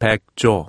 백조.